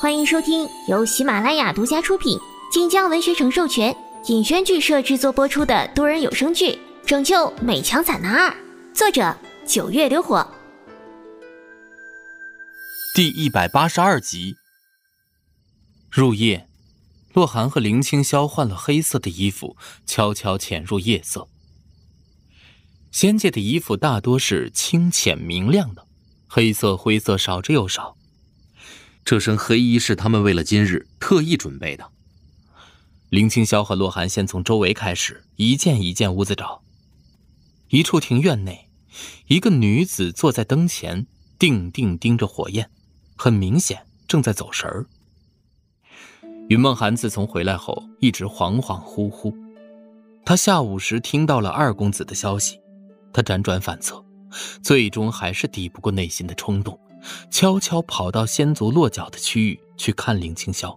欢迎收听由喜马拉雅独家出品、晋江文学城授权、尹轩剧社制作播出的多人有声剧《拯救美强惨男二》，作者九月流火，第一百八十二集。入夜，洛寒和林清霄换了黑色的衣服，悄悄潜入夜色。仙界的衣服大多是清浅明亮的，黑色、灰色少之又少。这身黑衣是他们为了今日特意准备的。林清霄和洛寒先从周围开始，一件一件屋子找。一处庭院内，一个女子坐在灯前，定定盯着火焰，很明显正在走神儿。云梦寒自从回来后，一直恍恍惚惚。他下午时听到了二公子的消息，他辗转反侧，最终还是抵不过内心的冲动。悄悄跑到仙族落脚的区域去看林清霄。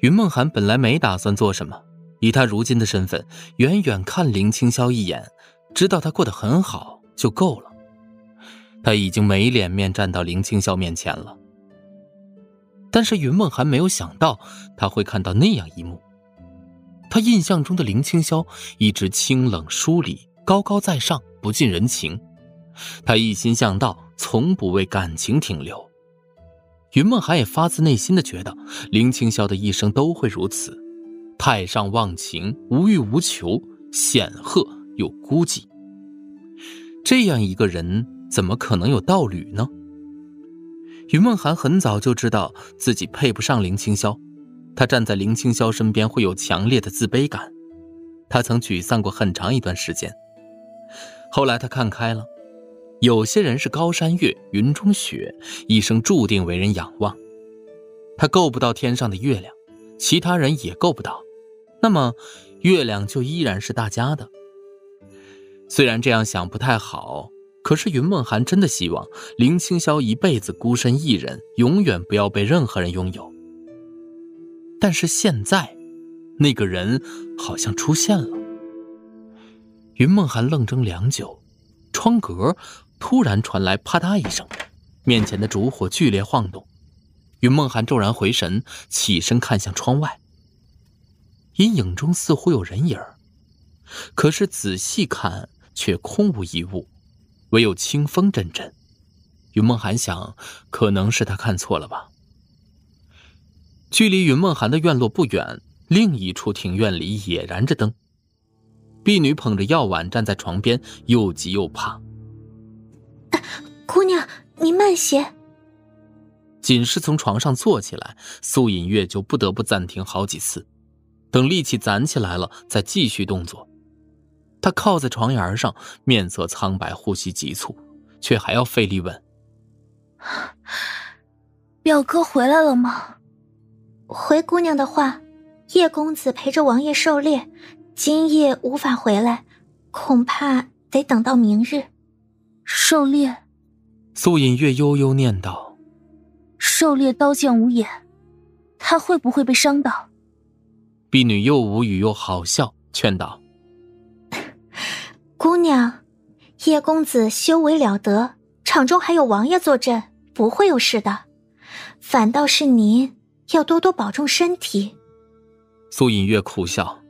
云梦寒本来没打算做什么，以他如今的身份，远远看林清霄一眼，知道他过得很好就够了。他已经没脸面站到林清霄面前了。但是云梦寒没有想到他会看到那样一幕。他印象中的林清霄一直清冷疏离、高高在上、不近人情。他一心向道。从不为感情停留，云梦寒也发自内心的觉得林清霄的一生都会如此，太上忘情，无欲无求，显赫又孤寂。这样一个人怎么可能有道侣呢？云梦寒很早就知道自己配不上林清霄，他站在林清霄身边会有强烈的自卑感，他曾沮丧过很长一段时间，后来他看开了。有些人是高山月、云中雪，一生注定为人仰望。他够不到天上的月亮，其他人也够不到，那么月亮就依然是大家的。虽然这样想不太好，可是云梦寒真的希望林清霄一辈子孤身一人，永远不要被任何人拥有。但是现在，那个人好像出现了。云梦寒愣怔良久，窗格。突然传来啪嗒一声，面前的烛火剧烈晃动。云梦寒骤然回神，起身看向窗外。阴影中似乎有人影可是仔细看却空无一物，唯有清风阵阵。云梦寒想，可能是他看错了吧。距离云梦寒的院落不远，另一处庭院里也燃着灯。婢女捧着药碗站在床边，又急又怕。姑娘，你慢些。仅是从床上坐起来，苏隐月就不得不暂停好几次，等力气攒起来了，再继续动作。他靠在床沿上，面色苍白，呼吸急促，却还要费力问：“ 表哥回来了吗？”回姑娘的话，叶公子陪着王爷狩猎，今夜无法回来，恐怕得等到明日。狩猎。苏隐月悠悠念道：“狩猎刀剑无眼，他会不会被伤到？”婢女又无语又好笑，劝道：“姑娘，叶公子修为了得，场中还有王爷坐镇，不会有事的。反倒是您要多多保重身体。”苏隐月苦笑：“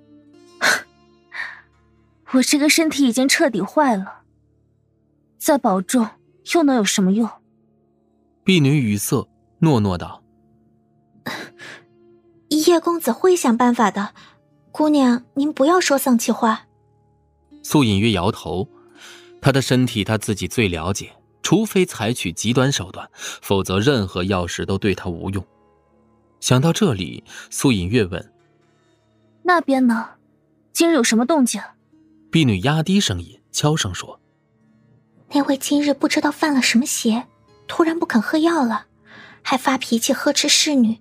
我这个身体已经彻底坏了，再保重。”又能有什么用？婢女语塞，诺诺道：“叶公子会想办法的，姑娘您不要说丧气话。”素隐约摇头，他的身体他自己最了解，除非采取极端手段，否则任何药食都对他无用。想到这里，素隐月问：“那边呢？今日有什么动静？”婢女压低声音，悄声说。那位今日不知道犯了什么邪，突然不肯喝药了，还发脾气呵斥侍女。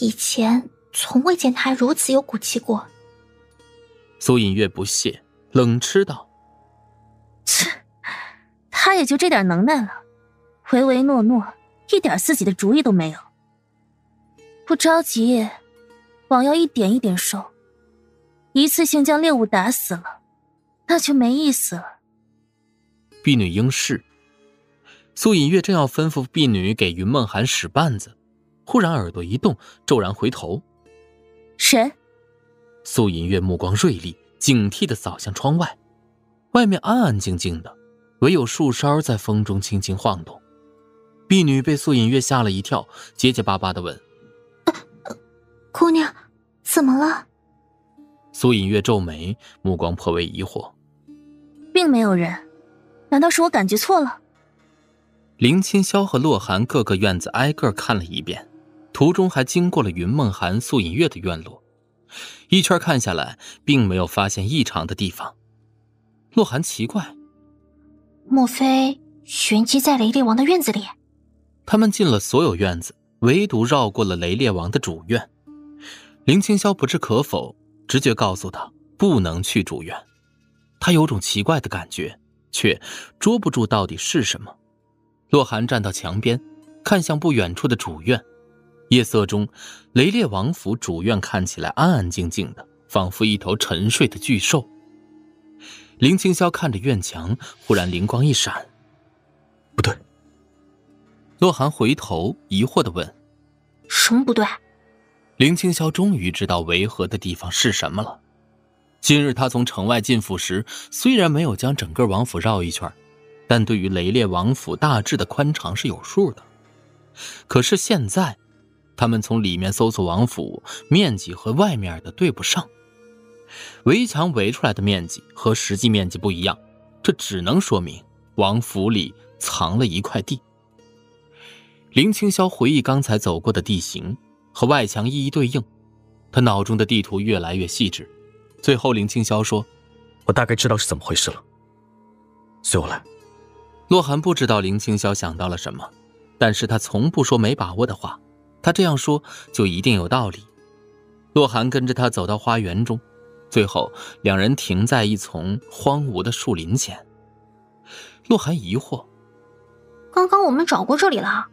以前从未见他如此有骨气过。苏隐月不屑，冷嗤道：“切，他也就这点能耐了，唯唯诺诺，一点自己的主意都没有。不着急，枉要一点一点收。一次性将猎物打死了，那就没意思了。”婢女应是。苏隐月正要吩咐婢女给云梦寒使绊子，忽然耳朵一动，骤然回头。谁？苏隐月目光锐利，警惕地扫向窗外。外面安安静静的，唯有树梢在风中轻轻晃动。婢女被苏隐月吓了一跳，结结巴巴地问：“姑娘，怎么了？”苏隐月皱眉，目光颇为疑惑：“并没有人，难道是我感觉错了？”林清霄和洛寒各个院子挨个看了一遍，途中还经过了云梦寒、素隐月的院落，一圈看下来，并没有发现异常的地方。洛寒奇怪：莫非玄机在雷烈王的院子里？他们进了所有院子，唯独绕过了雷烈王的主院。林清霄不置可否，直觉告诉他不能去主院。他有种奇怪的感觉，却捉不住到底是什么。洛寒站到墙边，看向不远处的主院。夜色中，雷烈王府主院看起来安安静静的，仿佛一头沉睡的巨兽。林清霄看着院墙，忽然灵光一闪：“不对。”洛寒回头疑惑的问：“什么不对？”林清霄终于知道违和的地方是什么了。今日他从城外进府时，虽然没有将整个王府绕一圈。但对于雷烈王府大致的宽敞是有数的，可是现在，他们从里面搜索王府面积和外面的对不上，围墙围出来的面积和实际面积不一样，这只能说明王府里藏了一块地。林青霄回忆刚才走过的地形和外墙一一对应，他脑中的地图越来越细致，最后林青霄说：“我大概知道是怎么回事了，随我来。”洛寒不知道林青霄想到了什么，但是他从不说没把握的话，他这样说就一定有道理。洛寒跟着他走到花园中，最后两人停在一丛荒芜的树林前。洛寒疑惑：“刚刚我们找过这里了。”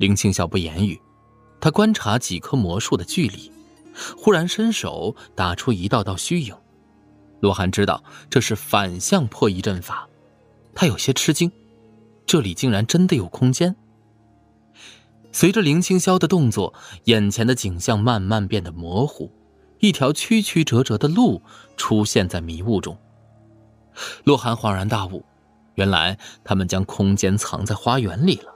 林青霄不言语，他观察几棵魔树的距离，忽然伸手打出一道道虚影。洛寒知道这是反向破译阵法。他有些吃惊，这里竟然真的有空间。随着林青霄的动作，眼前的景象慢慢变得模糊，一条曲曲折折的路出现在迷雾中。洛寒恍然大悟，原来他们将空间藏在花园里了。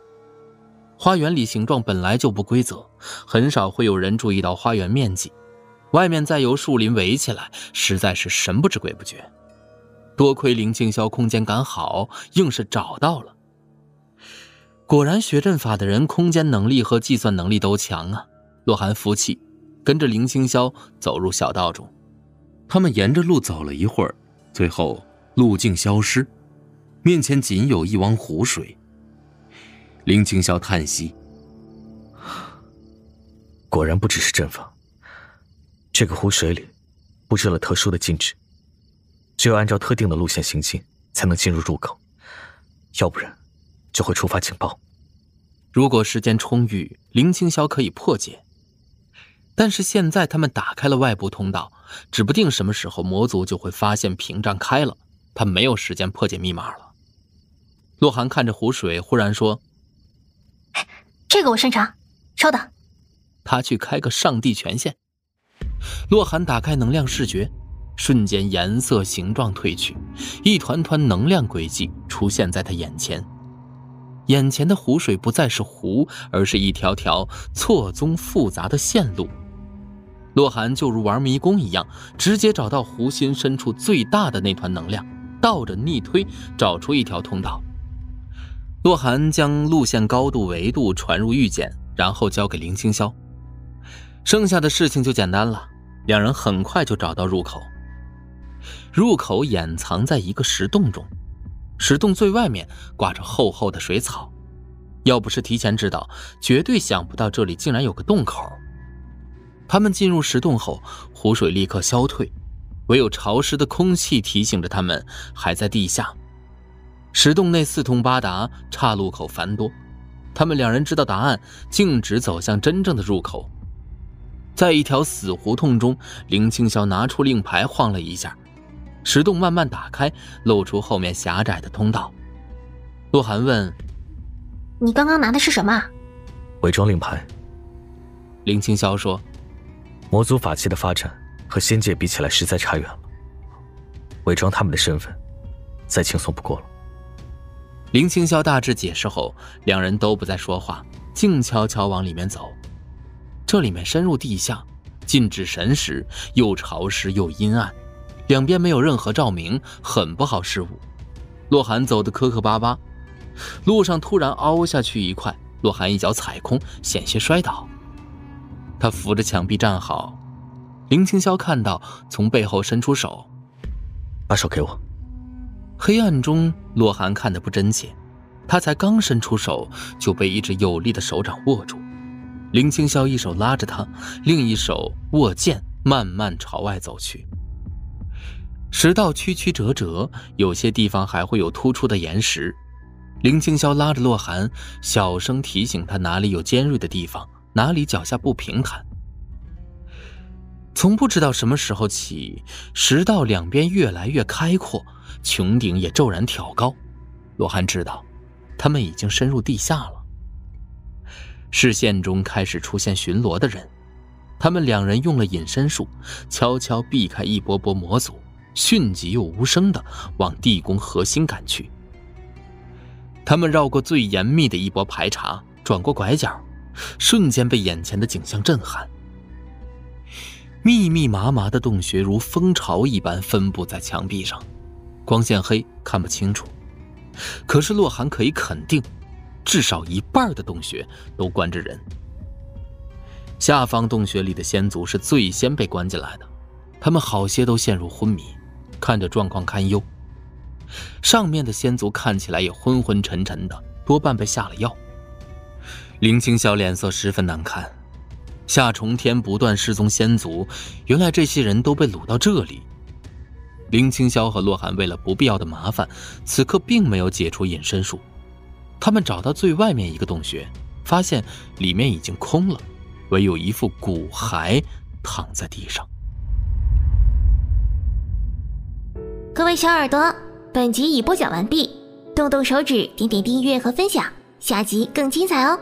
花园里形状本来就不规则，很少会有人注意到花园面积，外面再由树林围起来，实在是神不知鬼不觉。多亏林清霄空间感好，硬是找到了。果然，学阵法的人空间能力和计算能力都强啊！洛寒服气，跟着林清霄走入小道中。他们沿着路走了一会儿，最后路径消失，面前仅有一汪湖水。林清霄叹息：“果然不只是阵法，这个湖水里布置了特殊的禁制。”只有按照特定的路线行进，才能进入入口，要不然就会触发警报。如果时间充裕，林青霄可以破解。但是现在他们打开了外部通道，指不定什么时候魔族就会发现屏障开了，他没有时间破解密码了。洛寒看着湖水，忽然说：“这个我擅长。”稍等，他去开个上帝权限。洛寒打开能量视觉。瞬间，颜色、形状褪去，一团团能量轨迹出现在他眼前。眼前的湖水不再是湖，而是一条条错综复杂的线路。洛寒就如玩迷宫一样，直接找到湖心深处最大的那团能量，倒着逆推，找出一条通道。洛寒将路线、高度、维度传入玉简，然后交给林清霄，剩下的事情就简单了。两人很快就找到入口。入口掩藏在一个石洞中，石洞最外面挂着厚厚的水草。要不是提前知道，绝对想不到这里竟然有个洞口。他们进入石洞后，湖水立刻消退，唯有潮湿的空气提醒着他们还在地下。石洞内四通八达，岔路口繁多。他们两人知道答案，径直走向真正的入口。在一条死胡同中，林青霄拿出令牌晃了一下。石洞慢慢打开，露出后面狭窄的通道。洛寒问：“你刚刚拿的是什么？”伪装令牌。林青霄说：“魔族法器的发展和仙界比起来，实在差远了。伪装他们的身份，再轻松不过了。”林青霄大致解释后，两人都不再说话，静悄悄往里面走。这里面深入地下，禁止神识，又潮湿又阴暗，两边没有任何照明，很不好视物。洛寒走得磕磕巴巴，路上突然凹下去一块，洛寒一脚踩空，险些摔倒。他扶着墙壁站好，林青霄看到，从背后伸出手，把手给我。黑暗中，洛寒看得不真切，他才刚伸出手，就被一只有力的手掌握住。林青霄一手拉着他，另一手握剑，慢慢朝外走去。石道曲曲折折，有些地方还会有突出的岩石。林青霄拉着洛寒，小声提醒他哪里有尖锐的地方，哪里脚下不平坦。从不知道什么时候起，石道两边越来越开阔，穹顶也骤然挑高。罗汉知道，他们已经深入地下了。视线中开始出现巡逻的人，他们两人用了隐身术，悄悄避开一波波魔族，迅疾又无声的往地宫核心赶去。他们绕过最严密的一波排查，转过拐角，瞬间被眼前的景象震撼。密密麻麻的洞穴如蜂巢一般分布在墙壁上，光线黑看不清楚，可是洛寒可以肯定。至少一半的洞穴都关着人。下方洞穴里的仙族是最先被关进来的，他们好些都陷入昏迷，看着状况堪忧。上面的仙族看起来也昏昏沉沉的，多半被下了药。林青霄脸色十分难看，夏重天不断失踪仙族，原来这些人都被掳到这里。林青霄和洛寒为了不必要的麻烦，此刻并没有解除隐身术。他们找到最外面一个洞穴，发现里面已经空了，唯有一副骨骸躺在地上。各位小耳朵，本集已播讲完毕，动动手指，点点订阅和分享，下集更精彩哦！